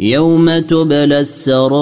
يوم تبلى السرائر